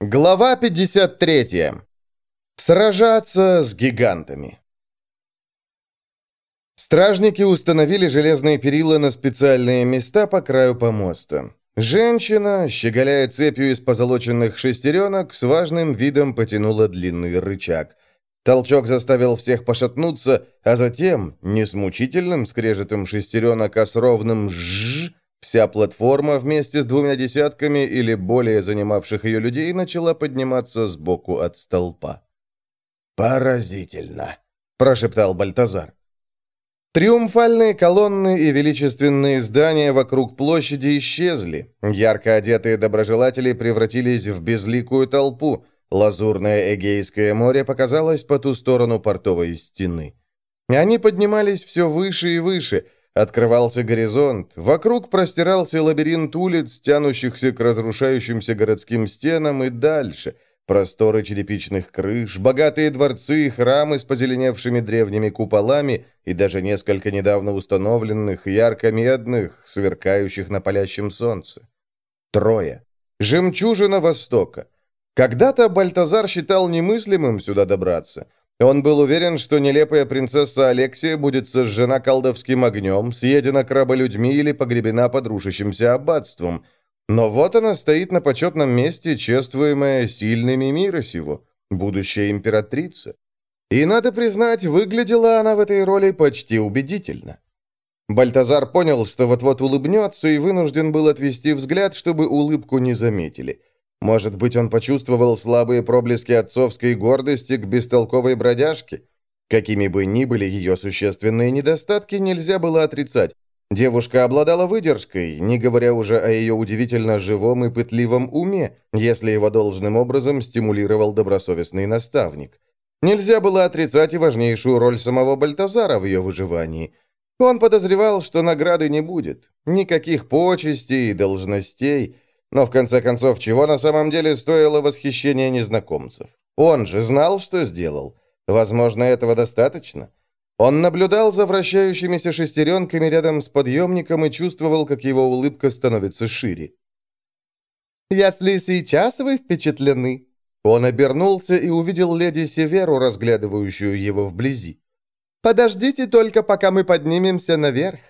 Глава 53. Сражаться с гигантами. Стражники установили железные перила на специальные места по краю помоста. Женщина, щеголяя цепью из позолоченных шестеренок, с важным видом потянула длинный рычаг. Толчок заставил всех пошатнуться, а затем, не с мучительным скрежетом шестеренок, а с ровным «жжж», Вся платформа вместе с двумя десятками или более занимавших ее людей начала подниматься сбоку от столпа. «Поразительно», — прошептал Бальтазар. Триумфальные колонны и величественные здания вокруг площади исчезли. Ярко одетые доброжелатели превратились в безликую толпу. Лазурное Эгейское море показалось по ту сторону портовой стены. Они поднимались все выше и выше — Открывался горизонт, вокруг простирался лабиринт улиц, тянущихся к разрушающимся городским стенам и дальше, просторы черепичных крыш, богатые дворцы и храмы с позеленевшими древними куполами и даже несколько недавно установленных, ярко-медных, сверкающих на палящем солнце. Трое. Жемчужина Востока. Когда-то Бальтазар считал немыслимым сюда добраться – он был уверен, что нелепая принцесса Алексия будет сожжена колдовским огнем, съедена краболюдьми или погребена под рушащимся аббатством. Но вот она стоит на почетном месте, чествуемая сильными мира сего, будущая императрица. И, надо признать, выглядела она в этой роли почти убедительно. Бальтазар понял, что вот-вот улыбнется, и вынужден был отвести взгляд, чтобы улыбку не заметили. Может быть, он почувствовал слабые проблески отцовской гордости к бестолковой бродяжке? Какими бы ни были ее существенные недостатки, нельзя было отрицать. Девушка обладала выдержкой, не говоря уже о ее удивительно живом и пытливом уме, если его должным образом стимулировал добросовестный наставник. Нельзя было отрицать и важнейшую роль самого Бальтазара в ее выживании. Он подозревал, что награды не будет, никаких почестей и должностей – но в конце концов, чего на самом деле стоило восхищение незнакомцев? Он же знал, что сделал. Возможно, этого достаточно. Он наблюдал за вращающимися шестеренками рядом с подъемником и чувствовал, как его улыбка становится шире. «Если сейчас вы впечатлены...» Он обернулся и увидел леди Северу, разглядывающую его вблизи. «Подождите только, пока мы поднимемся наверх».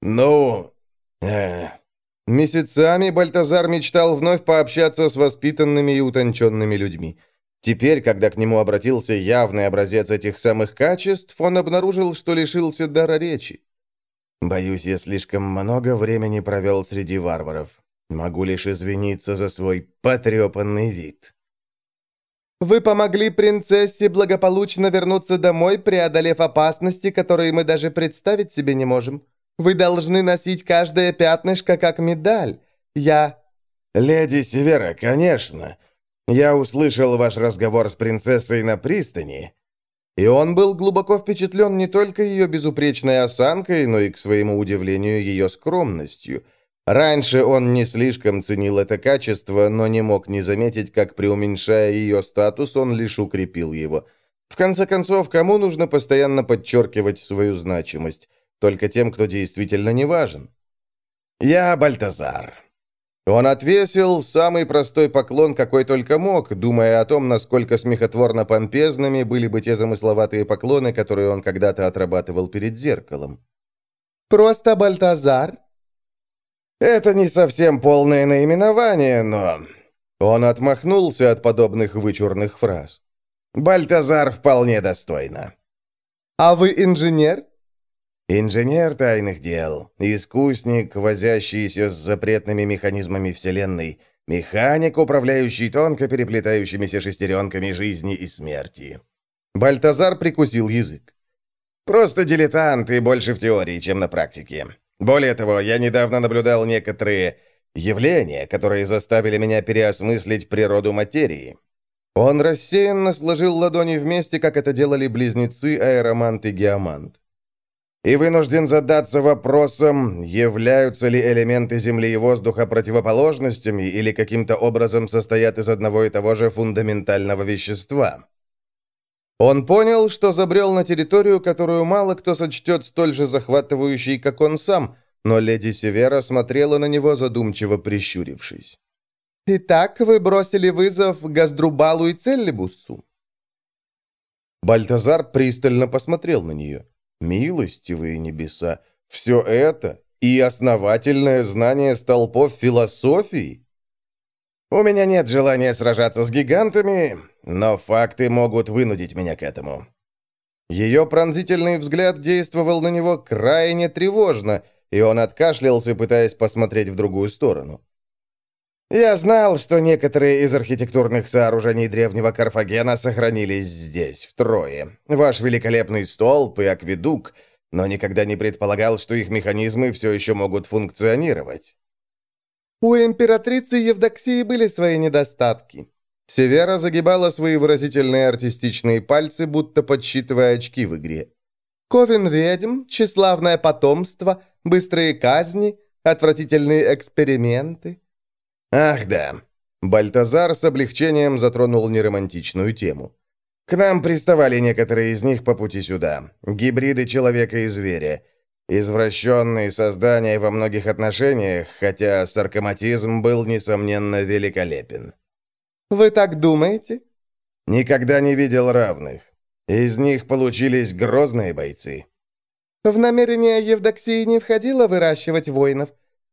«Ну, э, Месяцами Бальтазар мечтал вновь пообщаться с воспитанными и утонченными людьми. Теперь, когда к нему обратился явный образец этих самых качеств, он обнаружил, что лишился дара речи. «Боюсь, я слишком много времени провел среди варваров. Могу лишь извиниться за свой потрепанный вид». «Вы помогли принцессе благополучно вернуться домой, преодолев опасности, которые мы даже представить себе не можем», вы должны носить каждое пятнышко как медаль. Я...» «Леди Севера, конечно. Я услышал ваш разговор с принцессой на пристани». И он был глубоко впечатлен не только ее безупречной осанкой, но и, к своему удивлению, ее скромностью. Раньше он не слишком ценил это качество, но не мог не заметить, как, преуменьшая ее статус, он лишь укрепил его. В конце концов, кому нужно постоянно подчеркивать свою значимость? Только тем, кто действительно не важен. «Я Бальтазар». Он отвесил самый простой поклон, какой только мог, думая о том, насколько смехотворно-помпезными были бы те замысловатые поклоны, которые он когда-то отрабатывал перед зеркалом. «Просто Бальтазар?» «Это не совсем полное наименование, но...» Он отмахнулся от подобных вычурных фраз. «Бальтазар вполне достойно». «А вы инженер?» Инженер тайных дел, искусник, возящийся с запретными механизмами Вселенной, механик, управляющий тонко переплетающимися шестеренками жизни и смерти. Бальтазар прикусил язык. Просто дилетант и больше в теории, чем на практике. Более того, я недавно наблюдал некоторые явления, которые заставили меня переосмыслить природу материи. Он рассеянно сложил ладони вместе, как это делали близнецы Аэромант и Геомант и вынужден задаться вопросом, являются ли элементы Земли и воздуха противоположностями или каким-то образом состоят из одного и того же фундаментального вещества. Он понял, что забрел на территорию, которую мало кто сочтет столь же захватывающей, как он сам, но леди Севера смотрела на него, задумчиво прищурившись. Итак, вы бросили вызов Газдрубалу и Целлибусу?» Бальтазар пристально посмотрел на нее. «Милостивые небеса! Все это и основательное знание столпов философии?» «У меня нет желания сражаться с гигантами, но факты могут вынудить меня к этому». Ее пронзительный взгляд действовал на него крайне тревожно, и он откашлялся, пытаясь посмотреть в другую сторону. «Я знал, что некоторые из архитектурных сооружений древнего Карфагена сохранились здесь, в Трое. Ваш великолепный столб и акведук, но никогда не предполагал, что их механизмы все еще могут функционировать». У императрицы Евдоксии были свои недостатки. Севера загибала свои выразительные артистичные пальцы, будто подсчитывая очки в игре. Ковен ведьм, тщеславное потомство, быстрые казни, отвратительные эксперименты. Ах да. Бальтазар с облегчением затронул неромантичную тему. К нам приставали некоторые из них по пути сюда. Гибриды человека и зверя. Извращенные создания во многих отношениях, хотя саркоматизм был, несомненно, великолепен. «Вы так думаете?» «Никогда не видел равных. Из них получились грозные бойцы». «В намерение Евдоксии не входило выращивать воинов.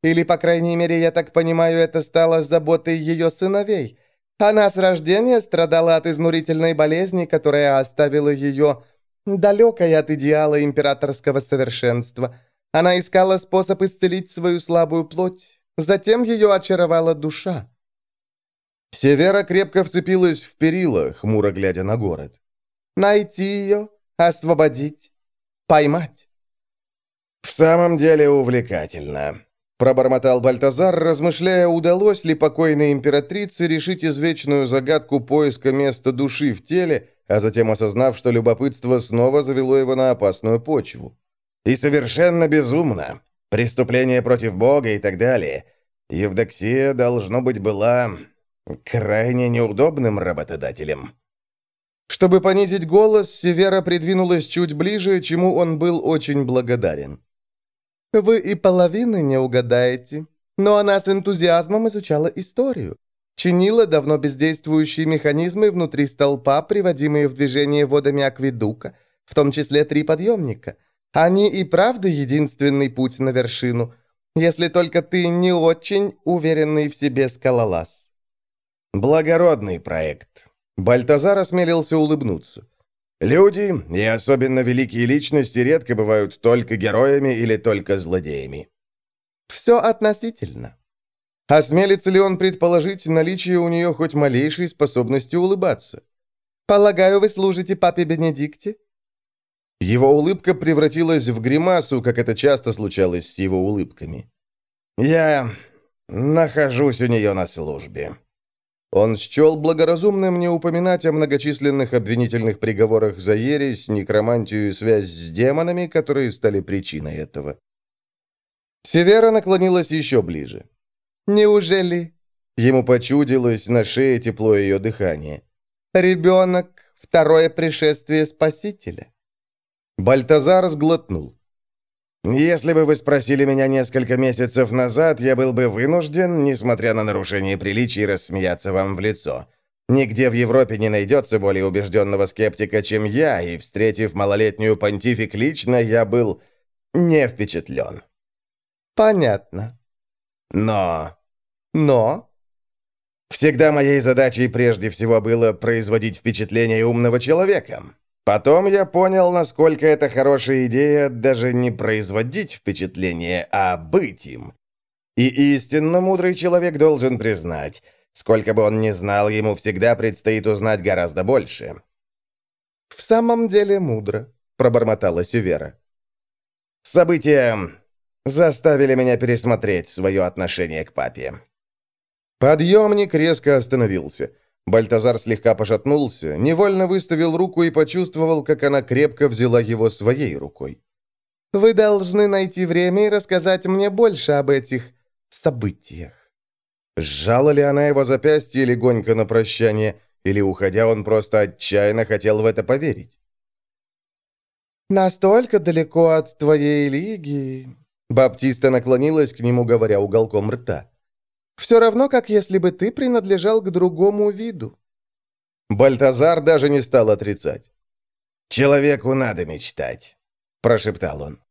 Или, по крайней мере, я так понимаю, это стало заботой ее сыновей. Она с рождения страдала от изнурительной болезни, которая оставила ее далекой от идеала императорского совершенства. Она искала способ исцелить свою слабую плоть. Затем ее очаровала душа. Севера крепко вцепилась в перила, хмуро глядя на город. «Найти ее, освободить, поймать». «В самом деле увлекательно», — пробормотал Бальтазар, размышляя, удалось ли покойной императрице решить извечную загадку поиска места души в теле, а затем осознав, что любопытство снова завело его на опасную почву. «И совершенно безумно. Преступление против Бога и так далее. Евдоксия, должно быть, была крайне неудобным работодателем». Чтобы понизить голос, Севера придвинулась чуть ближе, чему он был очень благодарен. «Вы и половины не угадаете, но она с энтузиазмом изучала историю. Чинила давно бездействующие механизмы внутри столпа, приводимые в движение водами акведука, в том числе три подъемника. Они и правда единственный путь на вершину, если только ты не очень уверенный в себе скалолаз. Благородный проект. Бальтазар осмелился улыбнуться. Люди, и особенно великие личности, редко бывают только героями или только злодеями. Все относительно. Осмелится ли он предположить наличие у нее хоть малейшей способности улыбаться? «Полагаю, вы служите папе Бенедикте?» Его улыбка превратилась в гримасу, как это часто случалось с его улыбками. «Я нахожусь у нее на службе». Он счел благоразумным не упоминать о многочисленных обвинительных приговорах за ересь, некромантию и связь с демонами, которые стали причиной этого. Севера наклонилась еще ближе. «Неужели?» Ему почудилось на шее тепло ее дыхания. «Ребенок — второе пришествие Спасителя». Бальтазар сглотнул. «Если бы вы спросили меня несколько месяцев назад, я был бы вынужден, несмотря на нарушение приличий, рассмеяться вам в лицо. Нигде в Европе не найдется более убежденного скептика, чем я, и, встретив малолетнюю понтифик лично, я был не впечатлен». «Понятно». Но... Но... Всегда моей задачей прежде всего было производить впечатление умного человека. Потом я понял, насколько это хорошая идея даже не производить впечатление, а быть им. И истинно мудрый человек должен признать, сколько бы он ни знал, ему всегда предстоит узнать гораздо больше. «В самом деле мудро», — пробормотала Севера. События заставили меня пересмотреть свое отношение к папе. Подъемник резко остановился. Бальтазар слегка пошатнулся, невольно выставил руку и почувствовал, как она крепко взяла его своей рукой. «Вы должны найти время и рассказать мне больше об этих событиях». Сжала ли она его запястье легонько на прощание, или, уходя, он просто отчаянно хотел в это поверить? «Настолько далеко от твоей лиги...» Баптиста наклонилась к нему, говоря уголком рта. Все равно, как если бы ты принадлежал к другому виду». Бальтазар даже не стал отрицать. «Человеку надо мечтать», — прошептал он.